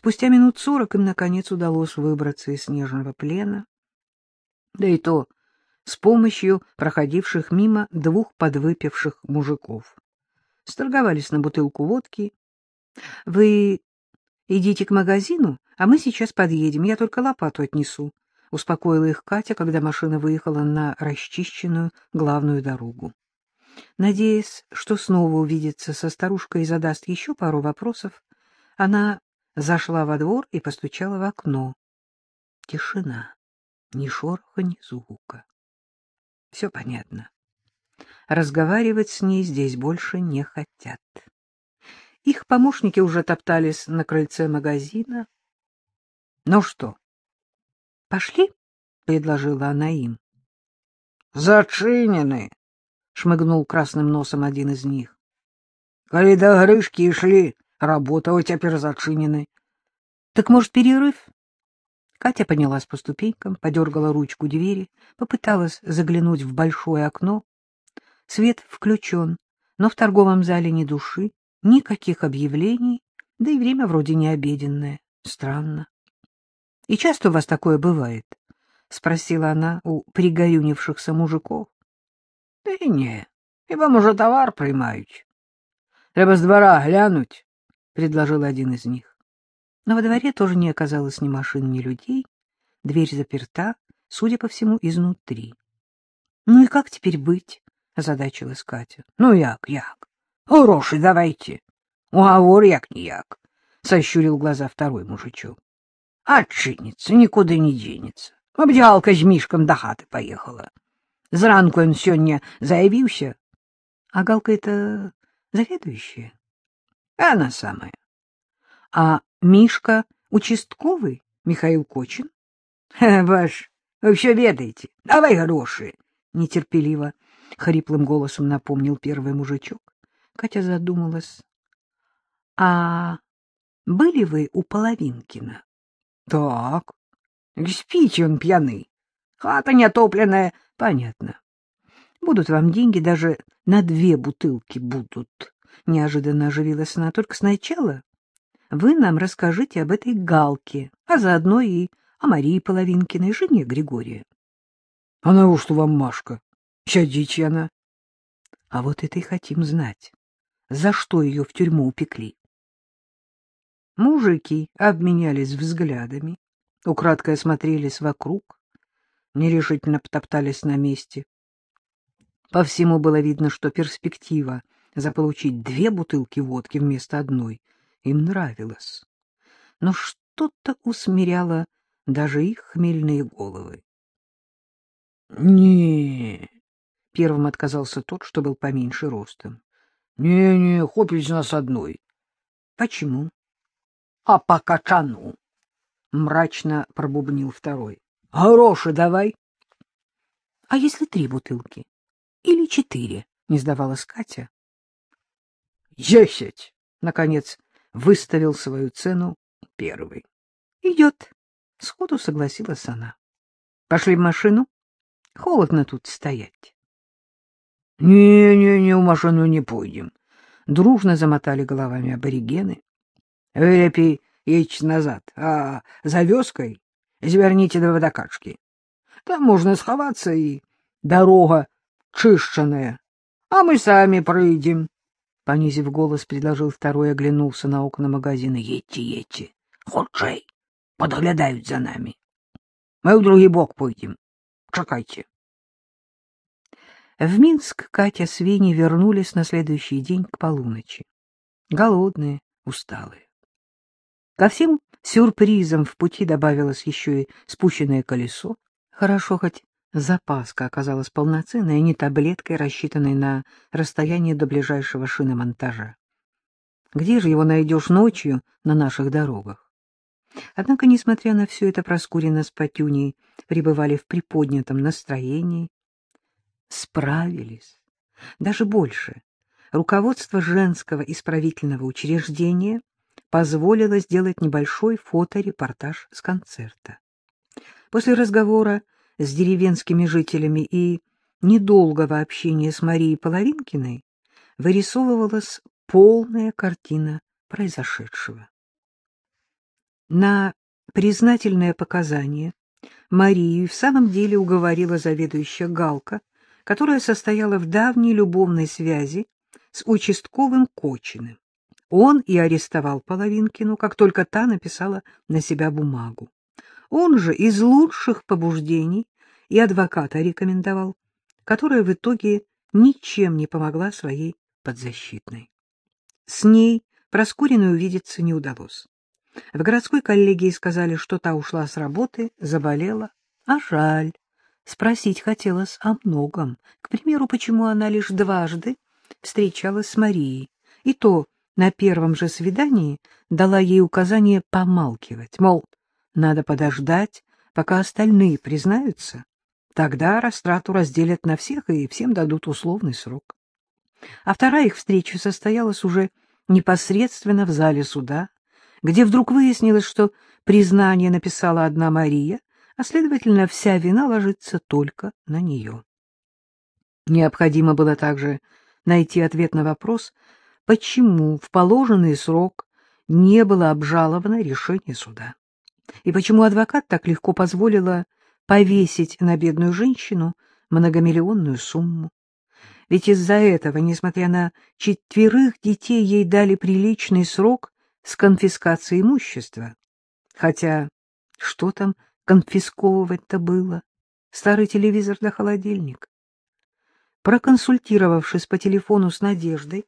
Спустя минут сорок им, наконец, удалось выбраться из снежного плена. Да и то с помощью проходивших мимо двух подвыпивших мужиков. Сторговались на бутылку водки. — Вы идите к магазину, а мы сейчас подъедем, я только лопату отнесу, — успокоила их Катя, когда машина выехала на расчищенную главную дорогу. Надеясь, что снова увидится со старушкой и задаст еще пару вопросов, она зашла во двор и постучала в окно. Тишина, ни шороха, ни звука. Все понятно. Разговаривать с ней здесь больше не хотят. Их помощники уже топтались на крыльце магазина. — Ну что, пошли? — предложила она им. — Зачинены! — шмыгнул красным носом один из них. — Коли до грышки шли, работа теперь зачинены. — Так, может, перерыв? Катя поднялась по ступенькам, подергала ручку двери, попыталась заглянуть в большое окно. Свет включен, но в торговом зале ни души, никаких объявлений, да и время вроде не обеденное. Странно. — И часто у вас такое бывает? — спросила она у пригорюнившихся мужиков. — Да и не, хіба, може, товар приймають. — Треба з двора глянуть, — предложил один из них. Но во дворе тоже не оказалось ни машин, ни людей. Дверь заперта, судя по всему, изнутри. — Ну и как теперь быть? — озадачилась Катя. — Ну як, як? Гроши давайте. Уговор як-ніяк, — сощурил глаза второй мужичок. — Отчинится, никуда не денется. Обдялка з мішком до хаты поехала. Зранку он сегодня заявился. А Галка это заведующая? Она самая. А Мишка участковый Михаил Кочин? — Ваш, вы все ведаете. Давай гроши, — нетерпеливо, хриплым голосом напомнил первый мужичок. Катя задумалась. — А были вы у Половинкина? — Так. Спите он пьяный. Хата неотопленная. Понятно. Будут вам деньги, даже на две бутылки будут. Неожиданно оживилась она. Только сначала вы нам расскажите об этой Галке, а заодно и о Марии Половинкиной, жене Григория. — Она уж что вам, Машка? Чадичья она. — А вот это и хотим знать. За что ее в тюрьму упекли? Мужики обменялись взглядами, украдкой осмотрелись вокруг, нерешительно потоптались на месте. По всему было видно, что перспектива заполучить две бутылки водки вместо одной им нравилось. Но что-то усмиряло даже их хмельные головы. — Не, — первым отказался тот, что был поменьше ростом. Не, — Не-не, хопить нас одной. — Почему? — А по качану, — мрачно пробубнил второй. — Гроши давай. — А если три бутылки? Или четыре? — не сдавалась Катя. — Десять! — наконец выставил свою цену первый. — Идет, — сходу согласилась она. — Пошли в машину. Холодно тут стоять. Не, — Не-не-не, в машину не пойдем. Дружно замотали головами аборигены. — Вы едьте назад, а за вёской зверните до водокачки. Там можно сховаться, и дорога чищенная, а мы сами пройдем. Понизив голос, предложил второй, оглянулся на окна магазина. — Едьте, едьте, худшей, подглядают за нами. Мы в другой бок пойдем. Чекайте. В Минск Катя с Веней вернулись на следующий день к полуночи. Голодные, усталые. Ко всем сюрпризам в пути добавилось еще и спущенное колесо. Хорошо хоть Запаска оказалась полноценной, а не таблеткой, рассчитанной на расстояние до ближайшего шиномонтажа. Где же его найдешь ночью на наших дорогах? Однако, несмотря на все это, Проскурина с Патюней пребывали в приподнятом настроении. Справились. Даже больше. Руководство женского исправительного учреждения позволило сделать небольшой фоторепортаж с концерта. После разговора с деревенскими жителями и недолгого общения с Марией Половинкиной вырисовывалась полная картина произошедшего. На признательное показание Марию в самом деле уговорила заведующая Галка, которая состояла в давней любовной связи с участковым Кочиным. Он и арестовал Половинкину, как только та написала на себя бумагу. Он же из лучших побуждений и адвоката рекомендовал, которая в итоге ничем не помогла своей подзащитной. С ней Проскуриной увидеться не удалось. В городской коллегии сказали, что та ушла с работы, заболела. А жаль. Спросить хотелось о многом. К примеру, почему она лишь дважды встречалась с Марией. И то на первом же свидании дала ей указание помалкивать. Мол, надо подождать, пока остальные признаются. Тогда растрату разделят на всех и всем дадут условный срок. А вторая их встреча состоялась уже непосредственно в зале суда, где вдруг выяснилось, что признание написала одна Мария, а, следовательно, вся вина ложится только на нее. Необходимо было также найти ответ на вопрос, почему в положенный срок не было обжаловано решение суда, и почему адвокат так легко позволила повесить на бедную женщину многомиллионную сумму. Ведь из-за этого, несмотря на четверых детей, ей дали приличный срок с конфискацией имущества. Хотя что там конфисковывать-то было? Старый телевизор да холодильник. Проконсультировавшись по телефону с Надеждой,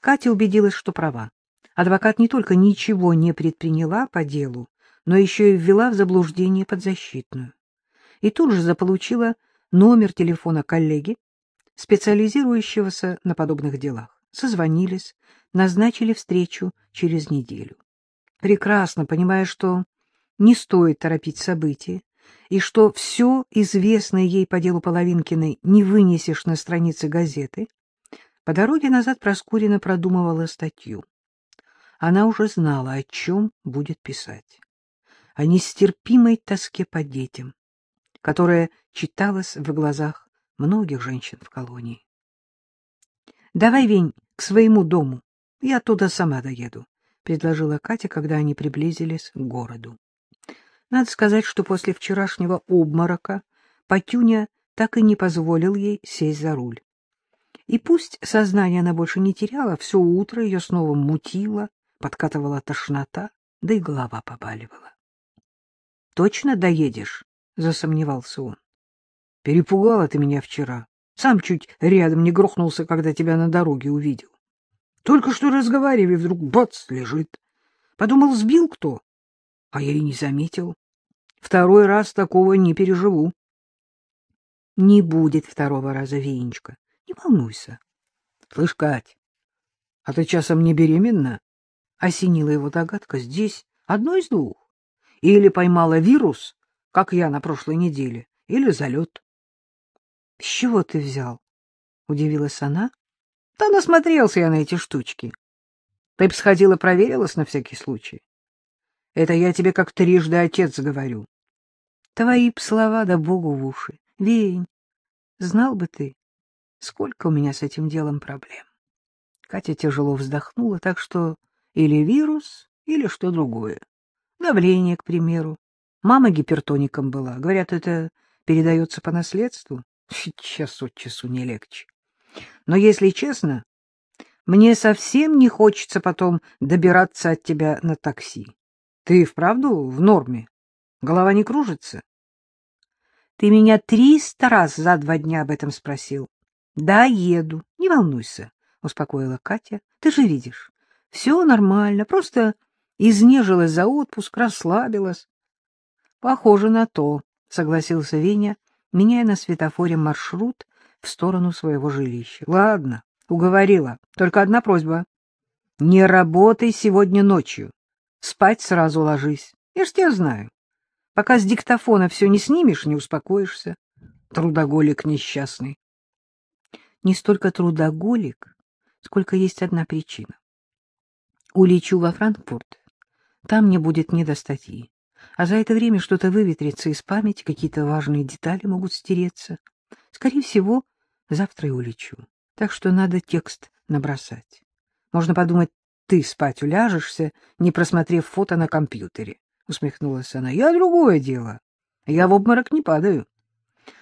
Катя убедилась, что права. Адвокат не только ничего не предприняла по делу, но еще и ввела в заблуждение подзащитную. И тут же заполучила номер телефона коллеги, специализирующегося на подобных делах. Созвонились, назначили встречу через неделю. Прекрасно понимая, что не стоит торопить события, и что все известное ей по делу Половинкиной не вынесешь на страницы газеты, по дороге назад Проскурина продумывала статью. Она уже знала, о чем будет писать. О нестерпимой тоске по детям, которая читалась в глазах многих женщин в колонии. — Давай, Вень, к своему дому. Я туда сама доеду, — предложила Катя, когда они приблизились к городу. Надо сказать, что после вчерашнего обморока Патюня так и не позволил ей сесть за руль. И пусть сознание она больше не теряла, все утро ее снова мутило, подкатывала тошнота, да и голова побаливала. — Точно доедешь? — засомневался он. Перепугала ты меня вчера. Сам чуть рядом не грохнулся, когда тебя на дороге увидел. Только что разговаривая, вдруг бац, лежит. Подумал, сбил кто, а я и не заметил. Второй раз такого не переживу. Не будет второго раза, Венечка. Не волнуйся. Слышь, Кать, а ты часом не беременна? Осенила его догадка. Здесь одно из двух. Или поймала вирус, как я на прошлой неделе, или залет. — С чего ты взял? — удивилась она. — Да насмотрелся я на эти штучки. Ты б сходила проверилась на всякий случай. Это я тебе как трижды отец говорю. Твои б слова да богу в уши. Вень, знал бы ты, сколько у меня с этим делом проблем. Катя тяжело вздохнула, так что или вирус, или что другое. Давление, к примеру. Мама гипертоником была. Говорят, это передается по наследству. Час от часу не легче. Но, если честно, мне совсем не хочется потом добираться от тебя на такси. Ты вправду в норме? Голова не кружится? Ты меня триста раз за два дня об этом спросил. Да, еду. Не волнуйся, успокоила Катя. Ты же видишь, все нормально, просто изнежилась за отпуск, расслабилась. Похоже на то, согласился Веня меняя на светофоре маршрут в сторону своего жилища. — Ладно, уговорила. Только одна просьба. Не работай сегодня ночью. Спать сразу ложись. Я ж тебя знаю. Пока с диктофона все не снимешь, не успокоишься. Трудоголик несчастный. Не столько трудоголик, сколько есть одна причина. Улечу во Франкфурт. Там мне будет не до статьи а за это время что-то выветрится из памяти, какие-то важные детали могут стереться. Скорее всего, завтра и улечу. Так что надо текст набросать. Можно подумать, ты спать уляжешься, не просмотрев фото на компьютере. — усмехнулась она. — Я другое дело. Я в обморок не падаю.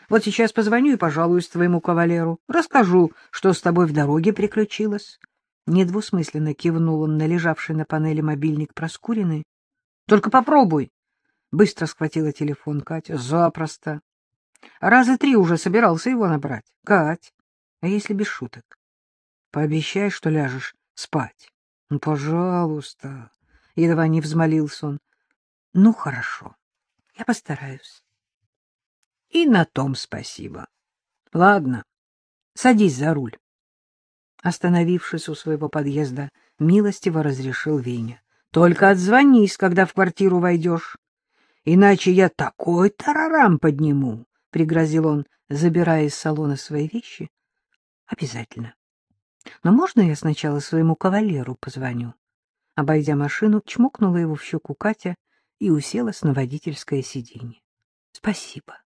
Вот сейчас позвоню и пожалуюсь твоему кавалеру. Расскажу, что с тобой в дороге приключилось. Недвусмысленно кивнул он на лежавший на панели мобильник Проскурины. — Только попробуй. Быстро схватила телефон Катя. — Запросто. Раза три уже собирался его набрать. — Кать, а если без шуток? Пообещай, что ляжешь спать. — Ну, пожалуйста. Едва не взмолился он. — Ну, хорошо. Я постараюсь. И на том спасибо. Ладно, садись за руль. Остановившись у своего подъезда, милостиво разрешил Веня. — Только отзвонись, когда в квартиру войдешь. Иначе я такой тарарам подниму, — пригрозил он, забирая из салона свои вещи. — Обязательно. Но можно я сначала своему кавалеру позвоню? Обойдя машину, чмокнула его в щеку Катя и уселась на водительское сиденье. — Спасибо.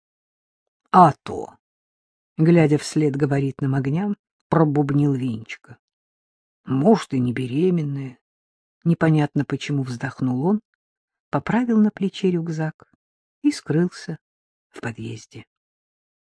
— А то! — глядя вслед габаритным огням, пробубнил Венечка. — Может, и не беременная. Непонятно, почему вздохнул он, поправил на плече рюкзак и скрылся в подъезде.